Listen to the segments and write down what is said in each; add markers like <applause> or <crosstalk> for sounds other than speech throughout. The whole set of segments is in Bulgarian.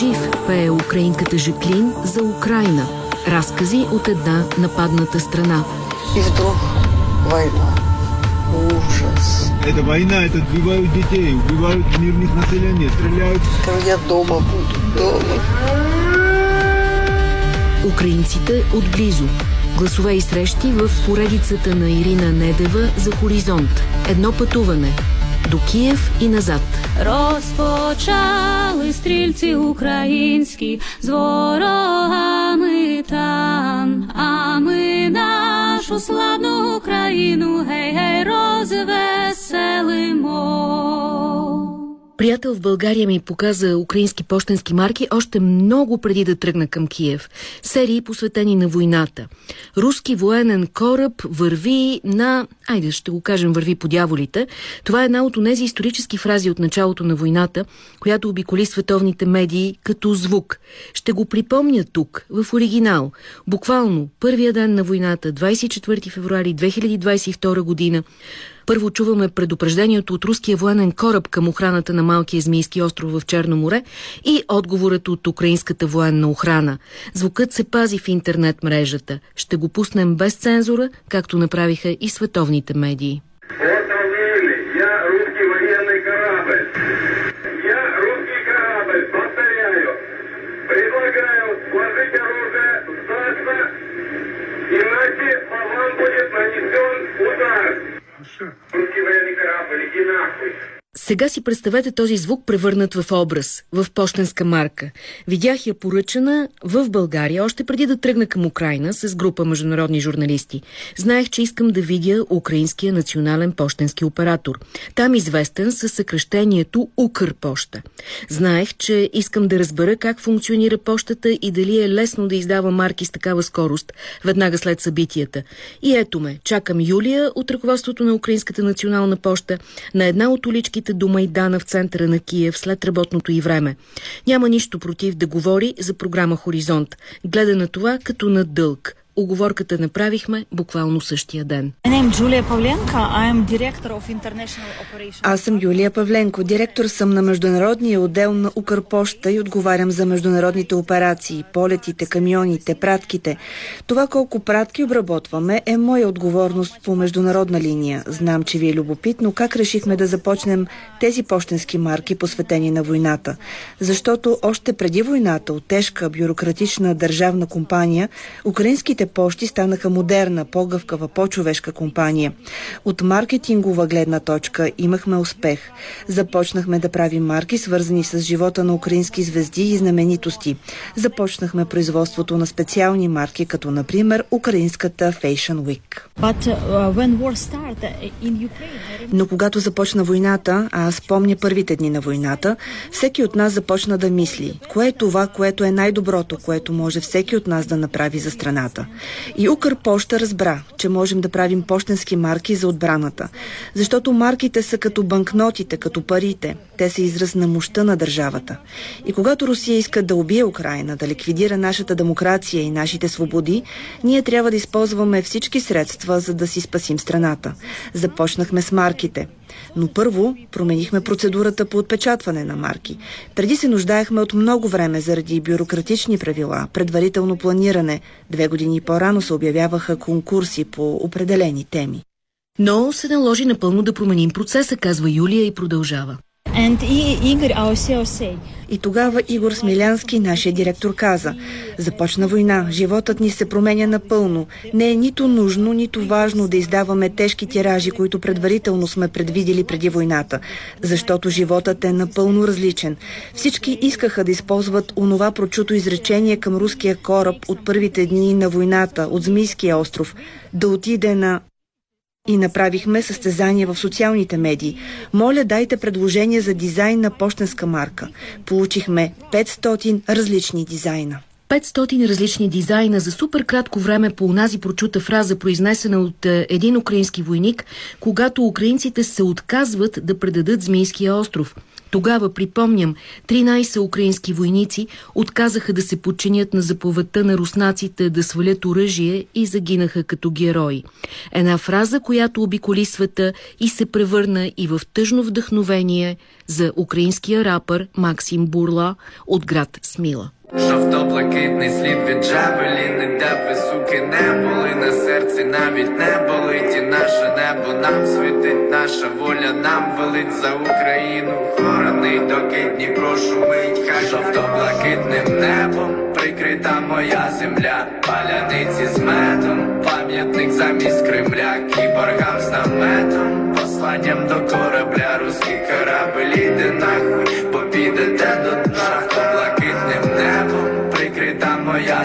жив, пее украинката Жаклин за Украина. Разкази от една нападната страна. И вдруг война. Ужас. Это война, это убивают детей, убивают мирных населения, стреляют. Я дома буду, дома. Украинците отблизо. Гласове и срещи в поредицата на Ирина Недева за Хоризонт. Едно пътуване. До Київ і назад. Розпочали стрільці українські з ворогами там, а ми нашу славну Україну гей-гей розвеселимо. Приятел в България ми показа украински почтенски марки още много преди да тръгна към Киев. Серии посветени на войната. Руски военен кораб върви на... Айде, ще го кажем, върви по дяволите. Това е една от тези исторически фрази от началото на войната, която обиколи световните медии като звук. Ще го припомня тук, в оригинал. Буквално, първия ден на войната, 24 февруари 2022 година, първо чуваме предупреждението от руския военен кораб към охраната на малкия Змийски остров в Черно море и отговорът от украинската военна охрана. Звукът се пази в интернет мрежата. Ще го пуснем без цензура, както направиха и световните медии. Иначе по вам будет нанесен удар. Русский военный корабль, иди нахуй. Сега си представете този звук превърнат в образ, в почтенска марка. Видях я поръчана в България, още преди да тръгна към Украина с група международни журналисти. Знаех, че искам да видя Украинския национален почтенски оператор. Там известен със съкръщението Укрпоща. Знаех, че искам да разбера как функционира почтата и дали е лесно да издава марки с такава скорост, веднага след събитията. И ето ме, чакам Юлия от ръководството на Украинската национална поща на една от уличките до Майдана в центъра на Киев след работното и време. Няма нищо против да говори за програма Хоризонт. Гледа на това като на дълг. Оговорката направихме буквално същия ден. Аз съм Юлия Павленко. Директор съм на международния отдел на Укрпоща и отговарям за международните операции, полетите, камионите, пратките. Това колко пратки обработваме е моя отговорност по международна линия. Знам, че ви е любопитно как решихме да започнем тези почтенски марки, посветени на войната. Защото още преди войната от тежка бюрократична държавна компания, украинските почти станаха модерна, по-гъвкава, по-човешка компания. От маркетингова гледна точка имахме успех. Започнахме да правим марки, свързани с живота на украински звезди и знаменитости. Започнахме производството на специални марки, като например украинската Fashion Week. Uh, Ukraine... Но когато започна войната, а аз помня първите дни на войната, всеки от нас започна да мисли, кое е това, което е най-доброто, което може всеки от нас да направи за страната. И Укрпоща разбра, че можем да правим почтенски марки за отбраната. Защото марките са като банкнотите, като парите. Те са израз на мощта на държавата. И когато Русия иска да убие Украина, да ликвидира нашата демокрация и нашите свободи, ние трябва да използваме всички средства, за да си спасим страната. Започнахме с марките. Но първо променихме процедурата по отпечатване на марки. Преди се нуждаехме от много време заради бюрократични правила, предварително планиране. Две години по-рано се обявяваха конкурси по определени теми. Но се наложи напълно да променим процеса, казва Юлия и продължава. И тогава Игор Смилянски, нашия директор, каза Започна война, животът ни се променя напълно. Не е нито нужно, нито важно да издаваме тежки тиражи, които предварително сме предвидели преди войната, защото животът е напълно различен. Всички искаха да използват онова прочуто изречение към руския кораб от първите дни на войната, от Змийския остров, да отиде на и направихме състезание в социалните медии. Моля, дайте предложение за дизайн на почтенска марка. Получихме 500 различни дизайна. 500 различни дизайна за супер кратко време по онази прочута фраза, произнесена от е, един украински войник, когато украинците се отказват да предадат Змийския остров. Тогава, припомням, 13 украински войници отказаха да се подчинят на заповедта на руснаците да свалят оръжие и загинаха като герои. Една фраза, която обиколи света и се превърна и в тъжно вдъхновение за украинския рапър Максим Бурла от град Смила. Жовто-блакитний слід від джавеліни, де ви, суки не були. На серці, навіть не болить і наше небо нам світить, наша воля нам велить за Україну. Хороний доки Дніпро шумить, хай жовто-блакитним небом прикрита моя земля, паляниці з медом, пам'ятник замість Кремля, кіборгам з наметом, посланням до корабля, руський корабель іде нахуй, бо підете до дна,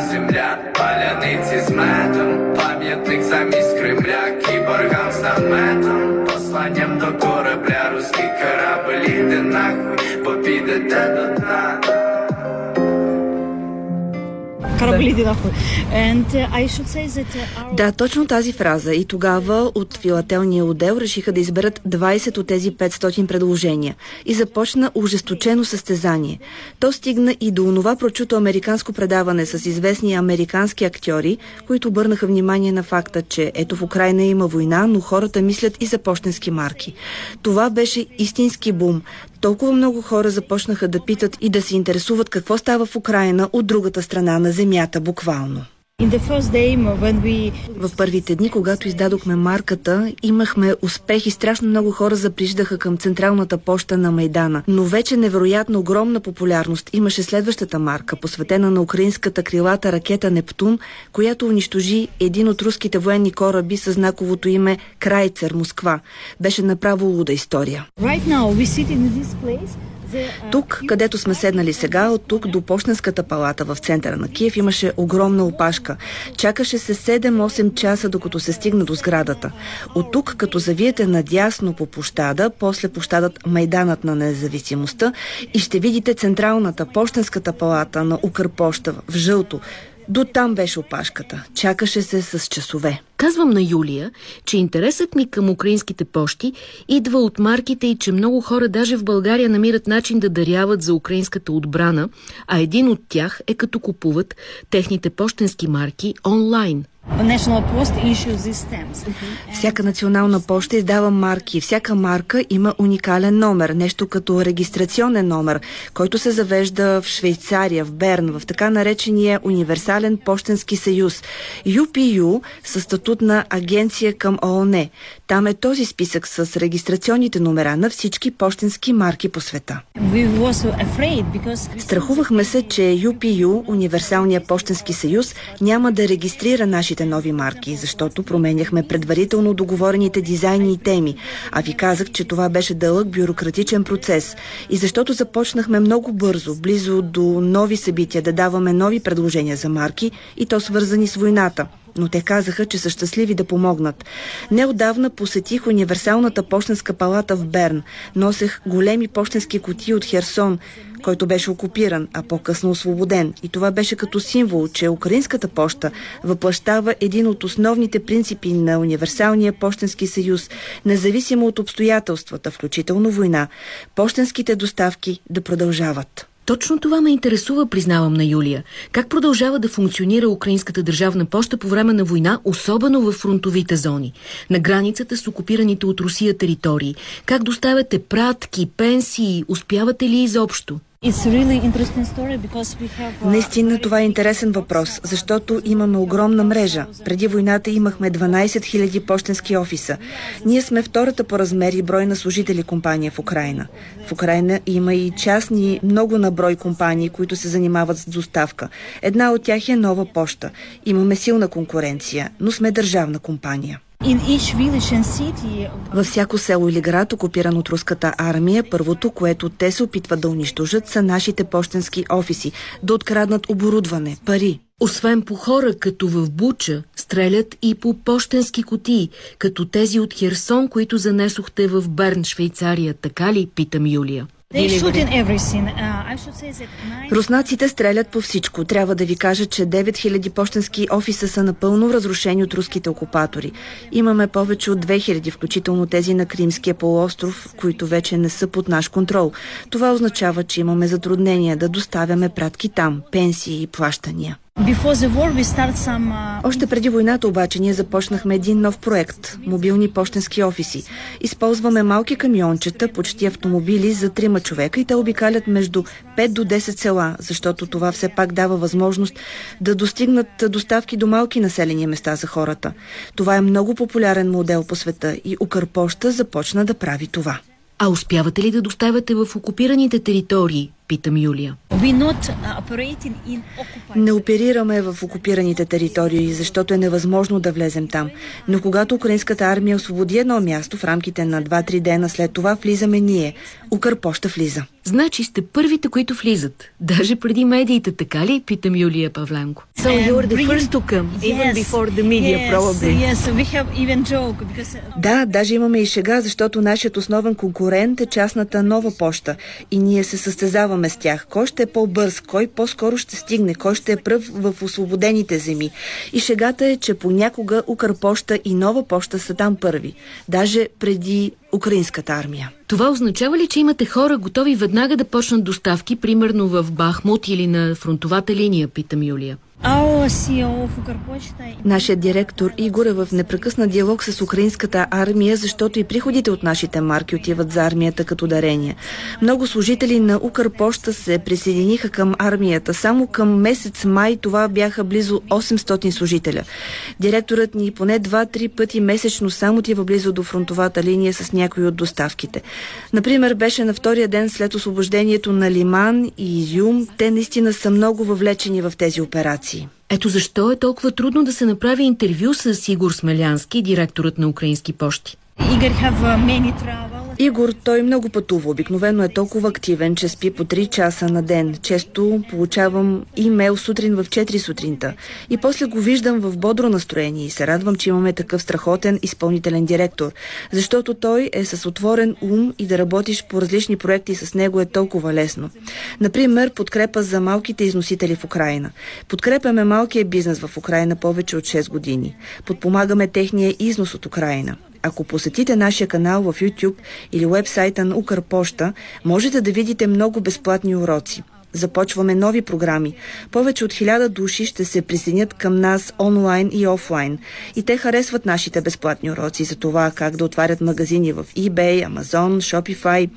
земля, паляниці з медом, пам'ятник замість Кремля, кіборгам з наметом, посланням до корабля, руський кораблі іде нахуй, бо підете до дна. Да, точно тази фраза. И тогава от филателния отдел решиха да изберат 20 от тези 500 предложения. И започна ужесточено състезание. То стигна и до онова прочуто американско предаване с известни американски актьори, които обърнаха внимание на факта, че ето в Украина има война, но хората мислят и за почтенски марки. Това беше истински бум. Толкова много хора започнаха да питат и да се интересуват какво става в Украина от другата страна на земята, буквално. В първите дни, когато издадохме марката, имахме успехи. Страшно много хора заприждаха към централната поща на Майдана. Но вече невероятно огромна популярност имаше следващата марка, посветена на украинската крилата ракета Нептун, която унищожи един от руските военни кораби с знаковото име Крайцер, Москва. Беше направо луда история. Тук, където сме седнали сега, от тук до Почтенската палата в центъра на Киев имаше огромна опашка. Чакаше се 7-8 часа, докато се стигна до сградата. От тук, като завиете надясно по площада, после площадът Майданът на независимостта и ще видите централната Почтенската палата на Укрпоща в жълто. До там беше опашката. Чакаше се с часове. Казвам на Юлия, че интересът ми към украинските пощи идва от марките и че много хора даже в България намират начин да даряват за украинската отбрана, а един от тях е като купуват техните пощенски марки онлайн. Всяка национална поща издава марки. Всяка марка има уникален номер, нещо като регистрационен номер, който се завежда в Швейцария, в Берн, в така наречения универсален пощенски съюз. UPU със статут на агенция към ООН. Там е този списък с регистрационните номера на всички пощенски марки по света. Страхувахме се, че UPU, Универсалния пощенски съюз, няма да регистрира нашите нови марки, защото променяхме предварително договорените дизайни и теми. А ви казах, че това беше дълъг бюрократичен процес. И защото започнахме много бързо, близо до нови събития, да даваме нови предложения за марки и то свързани с войната но те казаха, че са щастливи да помогнат. Неодавна посетих Универсалната почтенска палата в Берн. Носех големи почтенски кутии от Херсон, който беше окупиран, а по-късно освободен. И това беше като символ, че Украинската поща въплащава един от основните принципи на Универсалния почтенски съюз, независимо от обстоятелствата, включително война, почтенските доставки да продължават. Точно това ме интересува, признавам на Юлия. Как продължава да функционира Украинската държавна поща по време на война, особено в фронтовите зони, на границата с окупираните от Русия територии? Как доставяте пратки, пенсии? Успявате ли изобщо? Uh, Наистина това е интересен въпрос, защото имаме огромна мрежа. Преди войната имахме 12 000 почтенски офиса. Ние сме втората по размер и брой на служители компания в Украина. В Украина има и частни много на брой компании, които се занимават с доставка. Една от тях е Нова поща. Имаме силна конкуренция, но сме държавна компания. In each village and city Във всяко село или град, окупиран от руската армия, първото, което те се опитват да унищожат, са нашите почтенски офиси, да откраднат оборудване, пари. Освен по хора, като в Буча, стрелят и по почтенски кутии, като тези от Херсон, които занесохте в Берн, Швейцария. Така ли, питам Юлия? Руснаците стрелят по всичко. Трябва да ви кажа, че 9000 почтенски офиса са напълно разрушени от руските окупатори. Имаме повече от 2000, включително тези на Кримския полуостров, които вече не са под наш контрол. Това означава, че имаме затруднения да доставяме пратки там, пенсии и плащания. Uh, Още преди войната обаче ние започнахме един нов проект – мобилни почтенски офиси. Използваме малки камиончета, почти автомобили за трима човека и те обикалят между 5 до 10 села, защото това все пак дава възможност да достигнат доставки до малки населени места за хората. Това е много популярен модел по света и Укрпоща започна да прави това. А успявате ли да доставяте в окупираните територии? Питам Юлия. uh, Не оперираме в окупираните територии, защото е невъзможно да влезем там. Но когато украинската армия освободи едно място в рамките на 2-3 дена, след това влизаме ние. Укрпоща влиза. Значи сте първите, които влизат. Даже преди медиите, така ли? Питам Юлия Павленко. So you were the first to come, even before the media, probably. uh, Да, даже имаме и шега, защото нашият основен конкурент е частната нова поща. И ние се състезаваме с тях. Кой ще е по-бърз, кой по-скоро ще стигне, кой ще е пръв в освободените земи. И шегата е, че понякога Укрпоща и нова поща са там първи. Даже преди украинската армия. Това означава ли, че имате хора готови веднага да почнат доставки, примерно в Бахмут или на фронтовата линия, питам Юлия? Нашият директор Игор е в непрекъснат диалог с украинската армия, защото и приходите от нашите марки отиват за армията като дарения. Много служители на Укрпоща се присъединиха към армията. Само към месец май това бяха близо 800 служителя. Директорът ни поне 2-3 пъти месечно само отива близо до фронтовата линия с някои от доставките. Например, беше на втория ден след освобождението на Лиман и Изюм. Те наистина са много въвлечени в тези операции. Ето защо е толкова трудно да се направи интервю с Игор Смелянски, директорът на Украински почти. Игор, той много пътува. Обикновено е толкова активен, че спи по 3 часа на ден. Често получавам имейл сутрин в 4 сутринта. И после го виждам в бодро настроение и се радвам, че имаме такъв страхотен изпълнителен директор. Защото той е с отворен ум и да работиш по различни проекти с него е толкова лесно. Например, подкрепа за малките износители в Украина. Подкрепяме малкия бизнес в Украина повече от 6 години. Подпомагаме техния износ от Украина. Ако посетите нашия канал в YouTube или вебсайта на Укрпоща, можете да видите много безплатни уроци. Започваме нови програми. Повече от хиляда души ще се присъединят към нас онлайн и офлайн. И те харесват нашите безплатни уроци за това как да отварят магазини в eBay, Amazon, Shopify.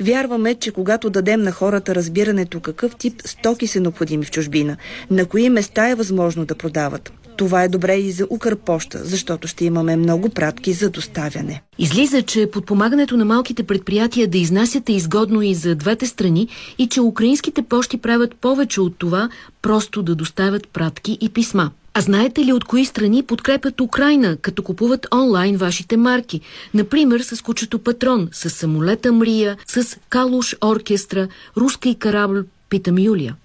Вярваме, че когато дадем на хората разбирането какъв тип стоки са необходими в чужбина, на кои места е възможно да продават, това е добре и за Укрпоща, защото ще имаме много пратки за доставяне. Излиза, че подпомагането на малките предприятия да изнасят е изгодно и за двете страни и че украинските пощи правят повече от това просто да доставят пратки и писма. А знаете ли от кои страни подкрепят Украина, като купуват онлайн вашите марки? Например, с кучето Патрон, с самолета Мрия, с Калуш оркестра, руска и корабль, питам Юлия.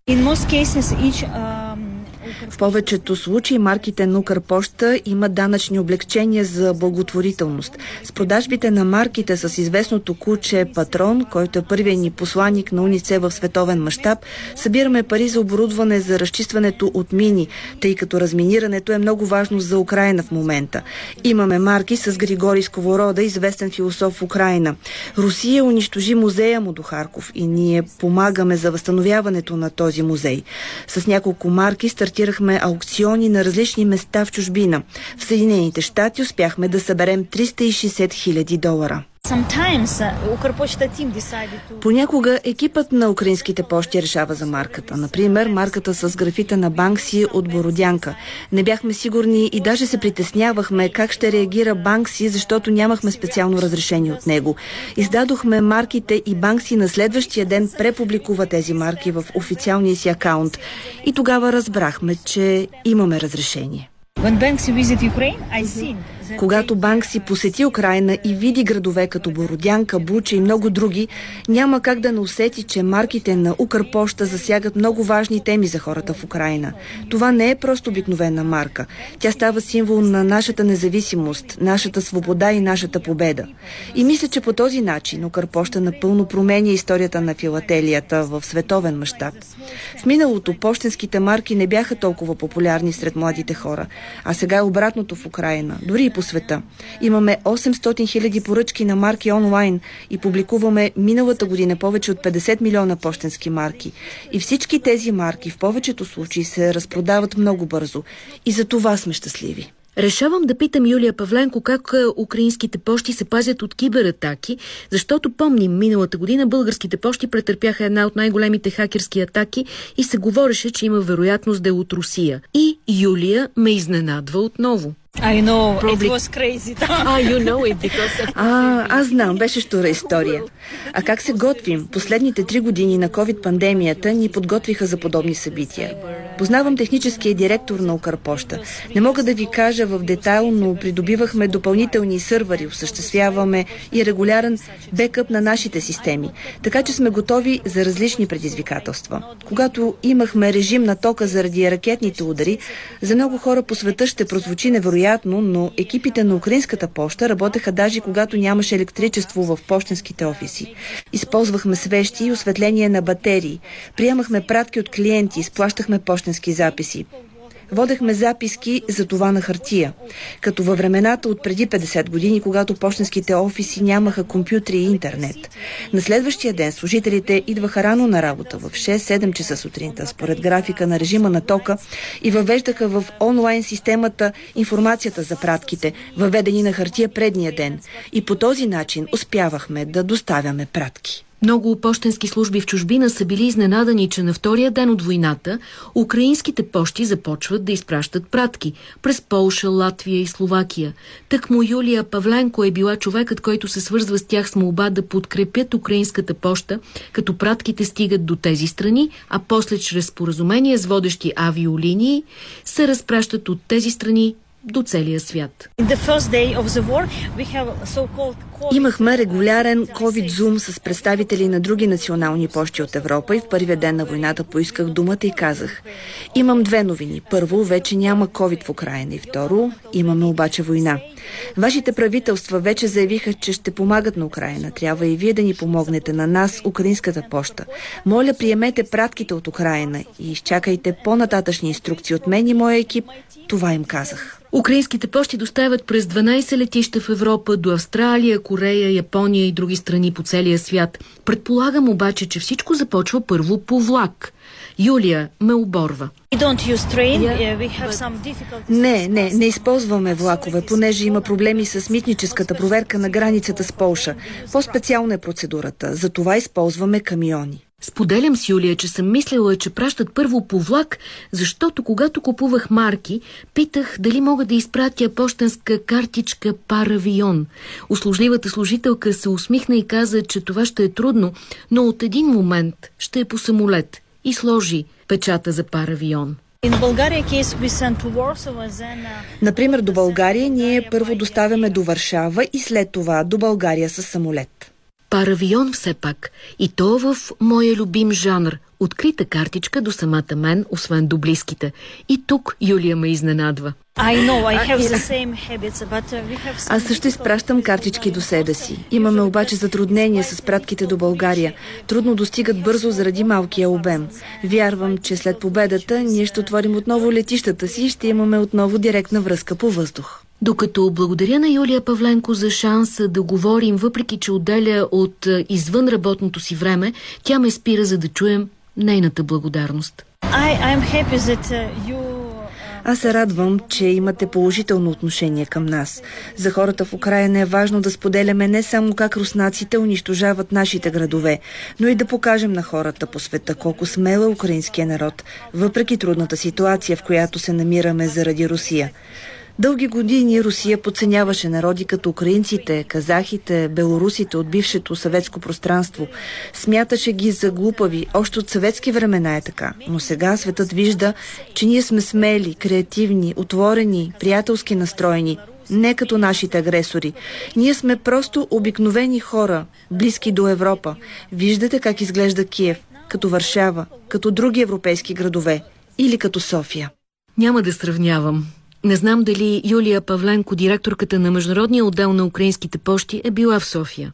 В повечето случаи марките на Укрпоща имат данъчни облегчения за благотворителност. С продажбите на марките с известното куче Патрон, който е първият ни посланник на унице в световен мащаб, събираме пари за оборудване за разчистването от мини, тъй като разминирането е много важно за Украина в момента. Имаме марки с Григорий Сковорода, известен философ в Украина. Русия унищожи музея му до Харков и ние помагаме за възстановяването на този музей. С няколко марки стартирахме аукциони на различни места в чужбина. В Съединените щати успяхме да съберем 360 хиляди долара. Понякога екипът на украинските пощи решава за марката. Например, марката с графита на Банкси от Бородянка. Не бяхме сигурни и даже се притеснявахме как ще реагира Банкси, защото нямахме специално разрешение от него. Издадохме марките и Банкси на следващия ден препубликува тези марки в официалния си акаунт. И тогава разбрахме, че имаме разрешение. Когато Банкси посети Украина и види градове като Бородянка, Буча и много други, няма как да не усети, че марките на Укрпоща засягат много важни теми за хората в Украина. Това не е просто обикновена марка. Тя става символ на нашата независимост, нашата свобода и нашата победа. И мисля, че по този начин Укрпоща напълно променя историята на филателията в световен мащаб. В миналото почтенските марки не бяха толкова популярни сред младите хора, а сега е обратното в Украина, дори и по света. Имаме 800 хиляди поръчки на марки онлайн и публикуваме миналата година повече от 50 милиона почтенски марки. И всички тези марки в повечето случаи се разпродават много бързо. И за това сме щастливи. Решавам да питам Юлия Павленко как е, украинските почти се пазят от кибератаки, защото помним, миналата година българските почти претърпяха една от най-големите хакерски атаки и се говореше, че има вероятност да е от Русия. И Юлия ме изненадва отново. I know, Probably. it was crazy. ah, you know it because. А, <laughs> аз знам, беше штура история. А как се готвим? Последните три години на COVID-пандемията ни подготвиха за подобни събития. Познавам техническия директор на Укрпоща. Не мога да ви кажа в детайл, но придобивахме допълнителни сървъри, осъществяваме и регулярен бекъп на нашите системи. Така че сме готови за различни предизвикателства. Когато имахме режим на тока заради ракетните удари, за много хора по света ще прозвучи невероятно, но екипите на Украинската поща работеха даже когато нямаше електричество в почтенските офиси. Използвахме свещи и осветление на батерии. Приемахме пратки от клиенти, изплащахме почтенски почтенски записи. Водехме записки за това на хартия, като във времената от преди 50 години, когато почтенските офиси нямаха компютри и интернет. На следващия ден служителите идваха рано на работа в 6-7 часа сутринта, според графика на режима на тока и въвеждаха в онлайн системата информацията за пратките, въведени на хартия предния ден. И по този начин успявахме да доставяме пратки. Много почтенски служби в чужбина са били изненадани, че на втория ден от войната украинските почти започват да изпращат пратки през Полша, Латвия и Словакия. Так му Юлия Павленко е била човекът, който се свързва с тях с молба да подкрепят украинската поща, като пратките стигат до тези страни, а после чрез споразумение с водещи авиолинии се разпращат от тези страни до целия свят. Имахме регулярен COVID-зум с представители на други национални почти от Европа и в първия ден на войната поисках думата и казах Имам две новини. Първо, вече няма COVID в Украина и второ, имаме обаче война. Вашите правителства вече заявиха, че ще помагат на Украина. Трябва и вие да ни помогнете на нас, украинската поща. Моля, приемете пратките от Украина и изчакайте по-нататъчни инструкции от мен и моя екип. Това им казах. Украинските почти доставят през 12 летища в Европа до Австралия, Корея, Япония и други страни по целия свят. Предполагам обаче, че всичко започва първо по влак. Юлия ме оборва. Не, не, не използваме влакове, понеже има проблеми с митническата проверка на границата с Полша. По-специална е процедурата. За това използваме камиони. Споделям с Юлия, че съм мислила, че пращат първо по влак, защото когато купувах марки, питах дали мога да изпратя почтенска картичка паравион. Услужливата служителка се усмихна и каза, че това ще е трудно, но от един момент ще е по самолет и сложи печата за паравион. Например, до България ние първо доставяме до Варшава и след това до България с самолет. Паравион все пак. И то в моя любим жанр. Открита картичка до самата мен, освен до близките. И тук Юлия ме изненадва. Аз също изпращам картички до себе си. Имаме обаче затруднения с пратките до България. Трудно достигат бързо заради малкия обем. Вярвам, че след победата ние ще отворим отново летищата си и ще имаме отново директна връзка по въздух. Докато благодаря на Юлия Павленко за шанса да говорим, въпреки че отделя от е, извън работното си време, тя ме спира за да чуем нейната благодарност. I, that, uh, you... Uh, Аз се радвам, че имате положително отношение към нас. За хората в Украина е важно да споделяме не само как руснаците унищожават нашите градове, но и да покажем на хората по света колко смела е украинския народ, въпреки трудната ситуация, в която се намираме заради Русия. Дълги години Русия подценяваше народи като украинците, казахите, белорусите от бившето съветско пространство. Смяташе ги за глупави. Още от съветски времена е така. Но сега светът вижда, че ние сме смели, креативни, отворени, приятелски настроени не като нашите агресори. Ние сме просто обикновени хора, близки до Европа. Виждате как изглежда Киев, като Варшава, като други европейски градове или като София. Няма да сравнявам. Не знам дали Юлия Павленко, директорката на Международния отдел на украинските почти, е била в София.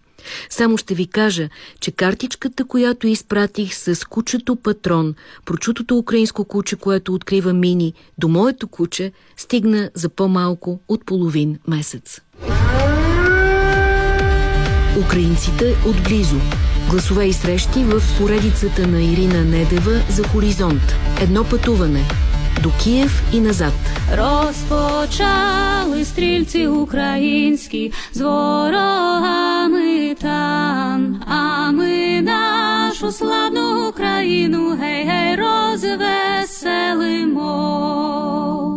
Само ще ви кажа, че картичката, която изпратих с кучето патрон, прочутото украинско куче, което открива мини, до моето куче, стигна за по-малко от половин месец. Украинците отблизо. Гласове и срещи в поредицата на Ирина Недева за Хоризонт. Едно пътуване – до Київ і назад. Розпочали стрільці українські з ворогами там, а ми нашу славну Україну гей гей розвеселимо.